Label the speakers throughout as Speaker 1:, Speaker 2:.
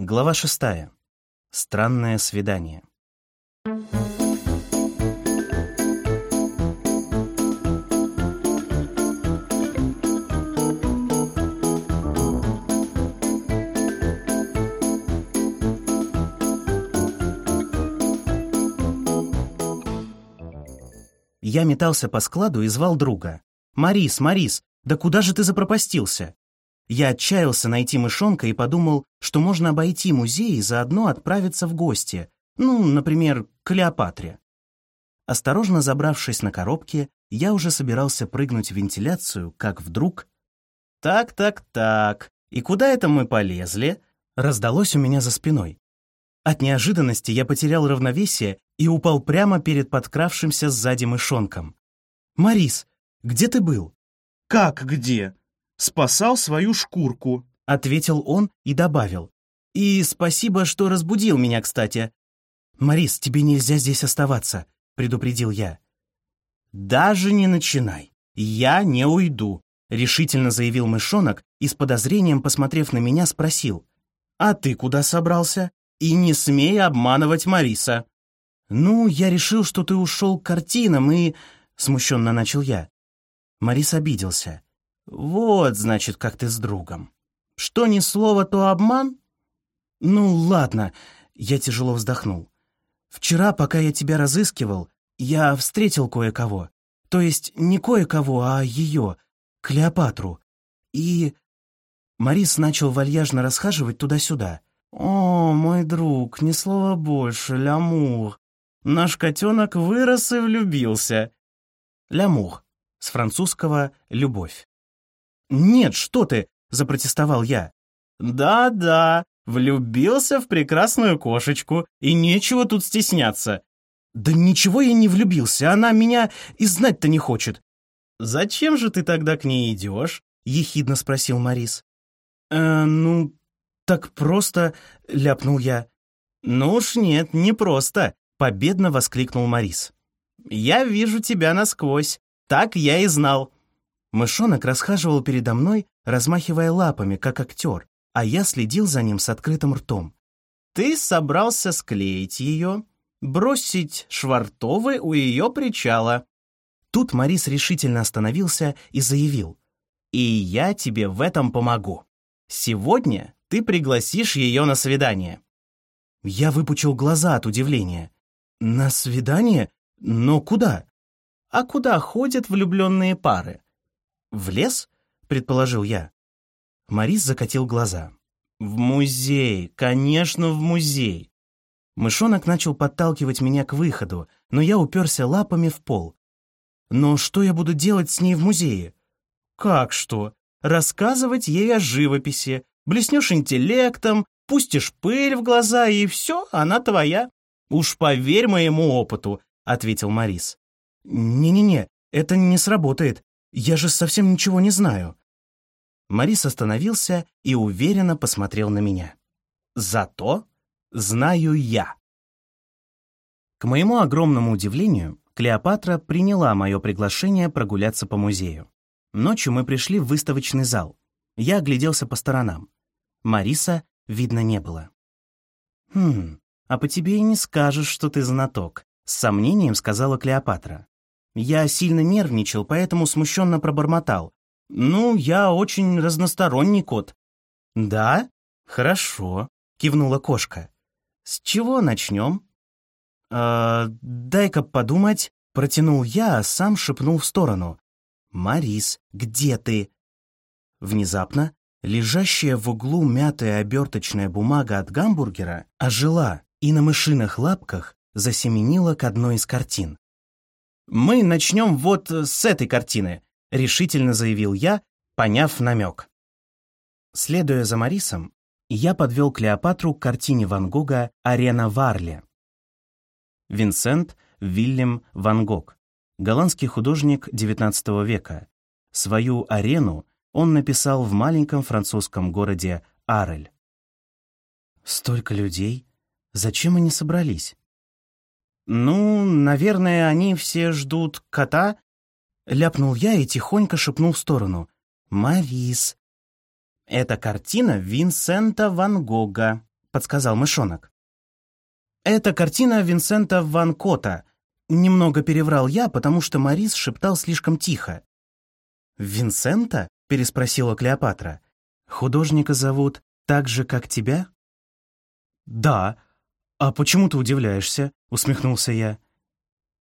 Speaker 1: Глава шестая. Странное свидание. Я метался по складу и звал друга. «Марис, Марис, да куда же ты запропастился?» Я отчаялся найти мышонка и подумал, что можно обойти музей и заодно отправиться в гости, ну, например, к Клеопатре. Осторожно забравшись на коробке, я уже собирался прыгнуть в вентиляцию, как вдруг... «Так, так, так, и куда это мы полезли?» раздалось у меня за спиной. От неожиданности я потерял равновесие и упал прямо перед подкравшимся сзади мышонком. «Марис, где ты был?»
Speaker 2: «Как где?» Спасал свою шкурку», —
Speaker 1: ответил он и добавил. «И спасибо, что разбудил меня, кстати». «Марис, тебе нельзя здесь оставаться», — предупредил я. «Даже не начинай. Я не уйду», — решительно заявил мышонок и с подозрением, посмотрев на меня, спросил. «А ты куда собрался? И не смей обманывать Мариса». «Ну, я решил, что ты ушел к картинам и...» — смущенно начал я. Марис обиделся. «Вот, значит, как ты с другом. Что ни слово, то обман?» «Ну, ладно», — я тяжело вздохнул. «Вчера, пока я тебя разыскивал, я встретил кое-кого. То есть не кое-кого, а ее, Клеопатру. И...» Марис начал вальяжно расхаживать туда-сюда. «О, мой друг, ни слова больше, лямур. Наш котенок вырос и влюбился». Лямур. С французского «любовь». «Нет, что ты!» — запротестовал я. «Да-да, влюбился в прекрасную кошечку, и нечего тут стесняться». «Да ничего я не влюбился, она меня и знать-то не хочет». «Зачем же ты тогда к ней идешь?» — ехидно спросил Морис. «Э, ну, так просто...» — ляпнул я. «Ну уж нет, не просто», — победно воскликнул Морис. «Я вижу тебя насквозь. Так я и знал. Мышонок расхаживал передо мной, размахивая лапами, как актер, а я следил за ним с открытым ртом. «Ты собрался склеить ее, бросить швартовы у ее причала». Тут Морис решительно остановился и заявил. «И я тебе в этом помогу. Сегодня ты пригласишь ее на свидание». Я выпучил глаза от удивления. «На свидание? Но куда?» «А куда ходят влюбленные пары? «В лес?» — предположил я. Морис закатил глаза. «В музей! Конечно, в музей!» Мышонок начал подталкивать меня к выходу, но я уперся лапами в пол. «Но что я буду делать с ней в музее?» «Как что? Рассказывать ей о живописи. Блеснешь интеллектом, пустишь пыль в глаза, и все, она твоя. Уж поверь моему опыту», — ответил Морис. «Не-не-не, это не сработает. Я же совсем ничего не знаю». Марис остановился и уверенно посмотрел на меня. «Зато знаю я». К моему огромному удивлению, Клеопатра приняла мое приглашение прогуляться по музею. Ночью мы пришли в выставочный зал. Я огляделся по сторонам. Мариса видно не было. «Хм, а по тебе и не скажешь, что ты знаток», — с сомнением сказала Клеопатра. Я сильно нервничал, поэтому смущенно пробормотал. «Ну, я очень разносторонний кот». «Да? Хорошо», — кивнула кошка. «С чего начнем?» «Э, «Дай-ка подумать», — протянул я, а сам шепнул в сторону. «Марис, где ты?» Внезапно лежащая в углу мятая оберточная бумага от гамбургера ожила и на мышиных лапках засеменила к одной из картин. «Мы начнем вот с этой картины», — решительно заявил я, поняв намек. Следуя за Марисом, я подвел Клеопатру к картине Ван Гога «Арена Варли». Винсент Вильям Ван Гог, голландский художник XIX века. Свою «Арену» он написал в маленьком французском городе Арель. Столько людей. Зачем они собрались? «Ну, наверное, они все ждут кота?» Ляпнул я и тихонько шепнул в сторону. «Марис». «Это картина Винсента Ван Гога», — подсказал мышонок. «Это картина Винсента Ван Кота», — немного переврал я, потому что Морис шептал слишком тихо. «Винсента?» — переспросила Клеопатра. «Художника зовут так же, как тебя?» «Да. А почему ты удивляешься?» — усмехнулся я.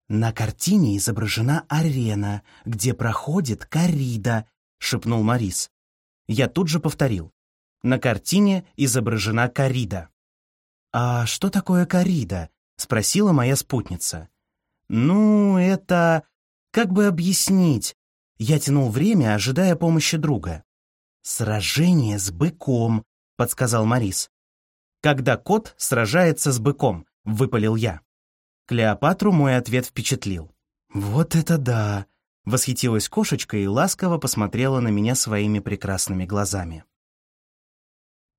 Speaker 1: «На картине изображена арена, где проходит коррида», — шепнул Морис. Я тут же повторил. На картине изображена коррида. «А что такое коррида?» — спросила моя спутница. «Ну, это... Как бы объяснить?» Я тянул время, ожидая помощи друга. «Сражение с быком», — подсказал Морис. «Когда кот сражается с быком», — выпалил я. Клеопатру мой ответ впечатлил. «Вот это да!» — восхитилась кошечка и ласково посмотрела на меня своими прекрасными глазами.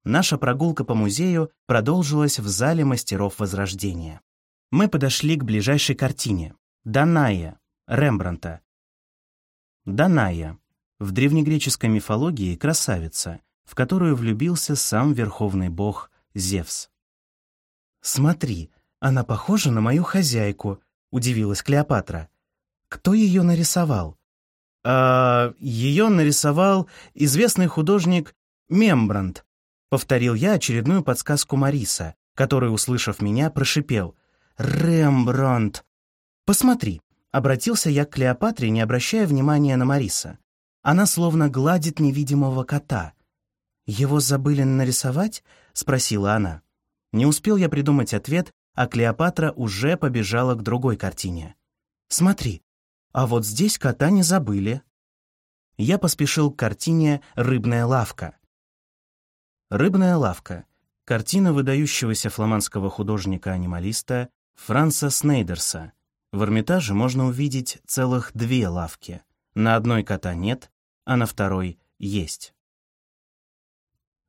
Speaker 1: Наша прогулка по музею продолжилась в зале мастеров Возрождения. Мы подошли к ближайшей картине — «Даная» Рембранта, Даная. В древнегреческой мифологии красавица, в которую влюбился сам верховный бог Зевс. «Смотри, она похожа на мою хозяйку», — удивилась Клеопатра. «Кто ее нарисовал?» «А ее нарисовал известный художник Мембрандт», — повторил я очередную подсказку Мариса, который, услышав меня, прошипел. «Рембрандт! Посмотри, Обратился я к Клеопатре, не обращая внимания на Мариса. Она словно гладит невидимого кота. «Его забыли нарисовать?» — спросила она. Не успел я придумать ответ, а Клеопатра уже побежала к другой картине. «Смотри, а вот здесь кота не забыли». Я поспешил к картине «Рыбная лавка». «Рыбная лавка» — картина выдающегося фламандского художника-анималиста Франца Снейдерса, в Эрмитаже можно увидеть целых две лавки. На одной кота нет, а на второй есть.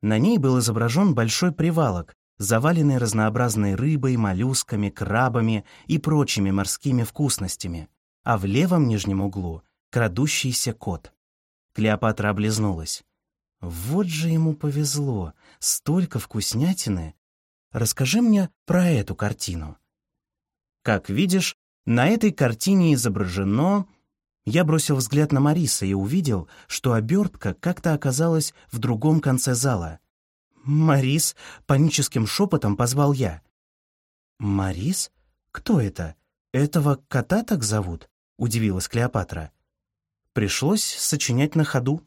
Speaker 1: На ней был изображен большой привалок, заваленный разнообразной рыбой, моллюсками, крабами и прочими морскими вкусностями, а в левом нижнем углу — крадущийся кот. Клеопатра облизнулась. «Вот же ему повезло! Столько вкуснятины! Расскажи мне про эту картину». Как видишь, на этой картине изображено... Я бросил взгляд на Мариса и увидел, что обертка как-то оказалась в другом конце зала. «Марис!» — паническим шепотом позвал я. «Марис? Кто это? Этого кота так зовут?» — удивилась Клеопатра. Пришлось сочинять на ходу.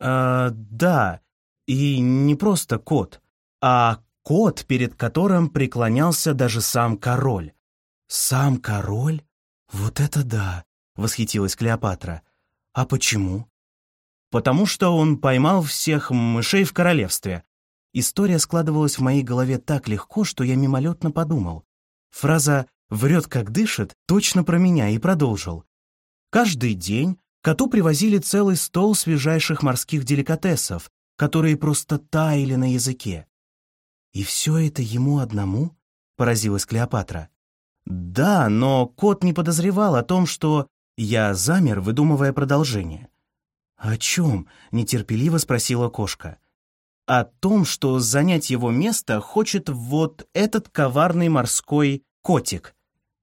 Speaker 1: «А, да, и не просто кот, а кот, перед которым преклонялся даже сам король. «Сам король? Вот это да!» — восхитилась Клеопатра. «А почему?» «Потому что он поймал всех мышей в королевстве». История складывалась в моей голове так легко, что я мимолетно подумал. Фраза «врет, как дышит» точно про меня и продолжил. Каждый день коту привозили целый стол свежайших морских деликатесов, которые просто таяли на языке. «И все это ему одному?» — поразилась Клеопатра. Да, но кот не подозревал о том, что... Я замер, выдумывая продолжение. «О чем?» — нетерпеливо спросила кошка. «О том, что занять его место хочет вот этот коварный морской котик».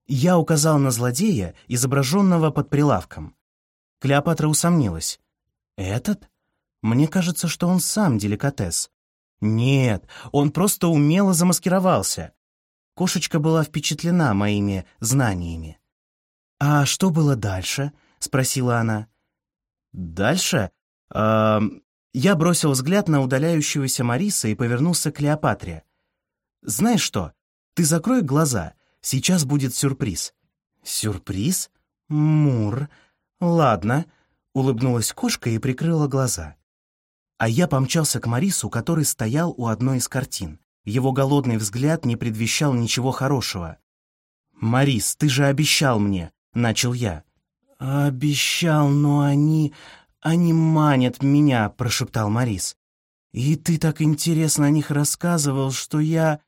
Speaker 1: Я указал на злодея, изображенного под прилавком. Клеопатра усомнилась. «Этот? Мне кажется, что он сам деликатес». «Нет, он просто умело замаскировался. Кошечка была впечатлена моими знаниями. «А что было дальше?» — спросила она. «Дальше?» э, Я бросил взгляд на удаляющегося Мариса и повернулся к Клеопатре. «Знаешь что? Ты закрой глаза. Сейчас будет сюрприз». «Сюрприз? Мур. Ладно», — улыбнулась кошка и прикрыла глаза. А я помчался к Марису, который стоял у одной из картин. Его голодный взгляд не предвещал ничего хорошего. «Марис, ты же обещал мне!» — начал я. «Обещал, но они... они манят меня!» — прошептал Марис. «И ты так интересно о них рассказывал, что я...»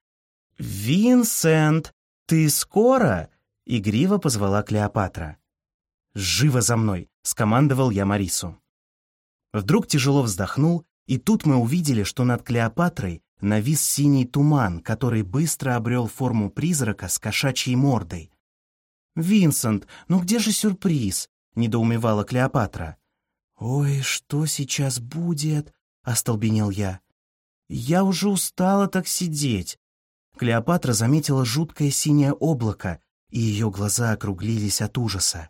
Speaker 1: «Винсент, ты скоро?» — игриво позвала Клеопатра. «Живо за мной!» — скомандовал я Марису. Вдруг тяжело вздохнул, и тут мы увидели, что над Клеопатрой навис синий туман, который быстро обрел форму призрака с кошачьей мордой. «Винсент, ну где же сюрприз?» — недоумевала Клеопатра. «Ой, что сейчас будет?» — остолбенел я. «Я уже устала так сидеть». Клеопатра заметила жуткое синее облако, и ее глаза округлились от ужаса.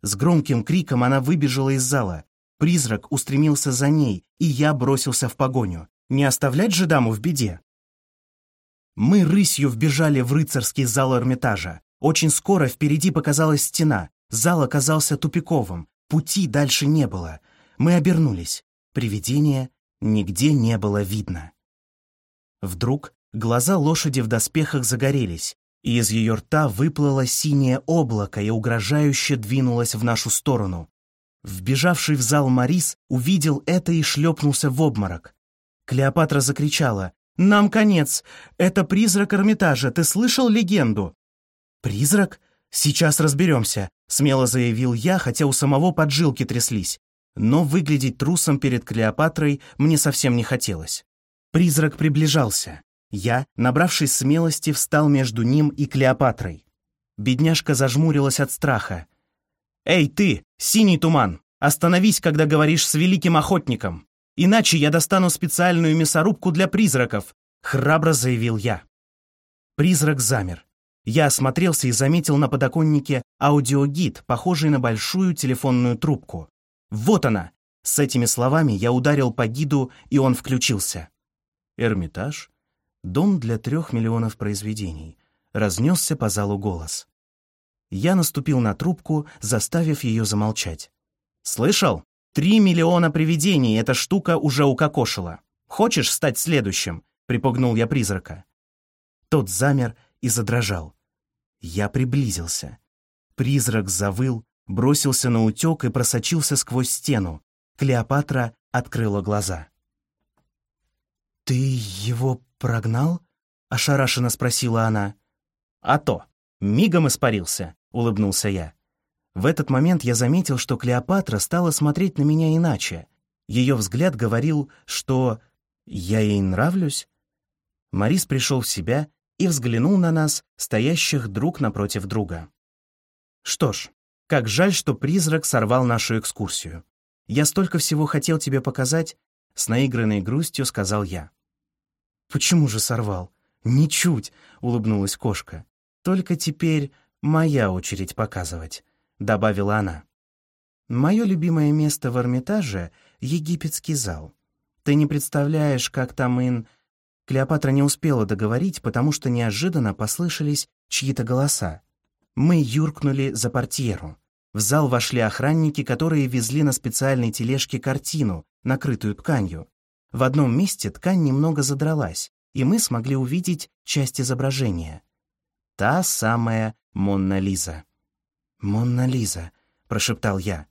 Speaker 1: С громким криком она выбежала из зала. Призрак устремился за ней, и я бросился в погоню. Не оставлять же даму в беде. Мы рысью вбежали в рыцарский зал Эрмитажа. Очень скоро впереди показалась стена. Зал оказался тупиковым. Пути дальше не было. Мы обернулись. Привидения нигде не было видно. Вдруг глаза лошади в доспехах загорелись, и из ее рта выплыло синее облако и угрожающе двинулось в нашу сторону. Вбежавший в зал Марис увидел это и шлепнулся в обморок. Клеопатра закричала. «Нам конец! Это призрак Эрмитажа! Ты слышал легенду?» «Призрак? Сейчас разберемся», — смело заявил я, хотя у самого поджилки тряслись. Но выглядеть трусом перед Клеопатрой мне совсем не хотелось. Призрак приближался. Я, набравшись смелости, встал между ним и Клеопатрой. Бедняжка зажмурилась от страха. «Эй, ты, синий туман! Остановись, когда говоришь с великим охотником! Иначе я достану специальную мясорубку для призраков!» — храбро заявил я. Призрак замер. Я осмотрелся и заметил на подоконнике аудиогид, похожий на большую телефонную трубку. «Вот она!» С этими словами я ударил по гиду, и он включился. Эрмитаж Дом для трех миллионов произведений. Разнесся по залу голос. Я наступил на трубку, заставив ее замолчать. «Слышал? Три миллиона привидений эта штука уже укокошила. Хочешь стать следующим?» — припугнул я призрака. Тот замер и задрожал. Я приблизился. Призрак завыл, бросился на утек и просочился сквозь стену. Клеопатра открыла глаза. «Ты его «Прогнал?» — ошарашенно спросила она. «А то! Мигом испарился!» — улыбнулся я. В этот момент я заметил, что Клеопатра стала смотреть на меня иначе. Ее взгляд говорил, что я ей нравлюсь. Марис пришел в себя и взглянул на нас, стоящих друг напротив друга. «Что ж, как жаль, что призрак сорвал нашу экскурсию. Я столько всего хотел тебе показать», — с наигранной грустью сказал я. «Почему же сорвал?» «Ничуть», — улыбнулась кошка. «Только теперь моя очередь показывать», — добавила она. «Мое любимое место в Эрмитаже — египетский зал. Ты не представляешь, как там ин...» Клеопатра не успела договорить, потому что неожиданно послышались чьи-то голоса. Мы юркнули за портьеру. В зал вошли охранники, которые везли на специальной тележке картину, накрытую тканью. В одном месте ткань немного задралась, и мы смогли увидеть часть изображения. Та самая Монна Лиза. «Монна Лиза», — прошептал я.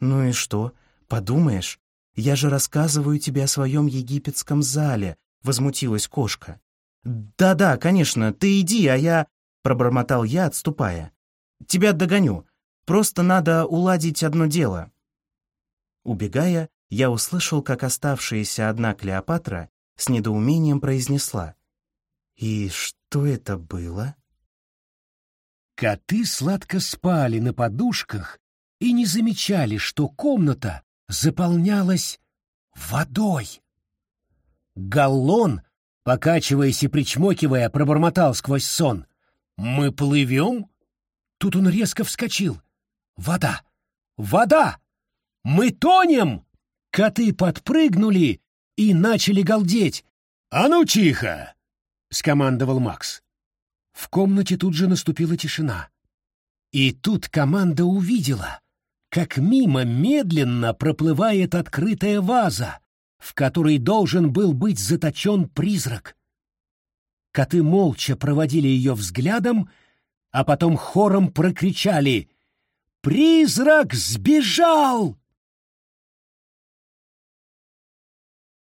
Speaker 1: «Ну и что? Подумаешь, я же рассказываю тебе о своем египетском зале», — возмутилась кошка. «Да-да, конечно, ты иди, а я...» — пробормотал я, отступая. «Тебя догоню. Просто надо уладить одно дело». Убегая, я услышал, как оставшаяся одна Клеопатра с недоумением произнесла. «И что это было?»
Speaker 3: Коты сладко спали на подушках и не замечали, что комната заполнялась водой. Галлон, покачиваясь и причмокивая, пробормотал сквозь сон. «Мы плывем?» Тут он резко вскочил. «Вода! Вода! Мы тонем!» Коты подпрыгнули и начали галдеть. «А ну тихо!» — скомандовал Макс. В комнате тут же наступила тишина. И тут команда увидела, как мимо медленно проплывает открытая ваза, в которой должен был быть заточен призрак. Коты молча проводили ее взглядом, а потом хором прокричали «Призрак сбежал!»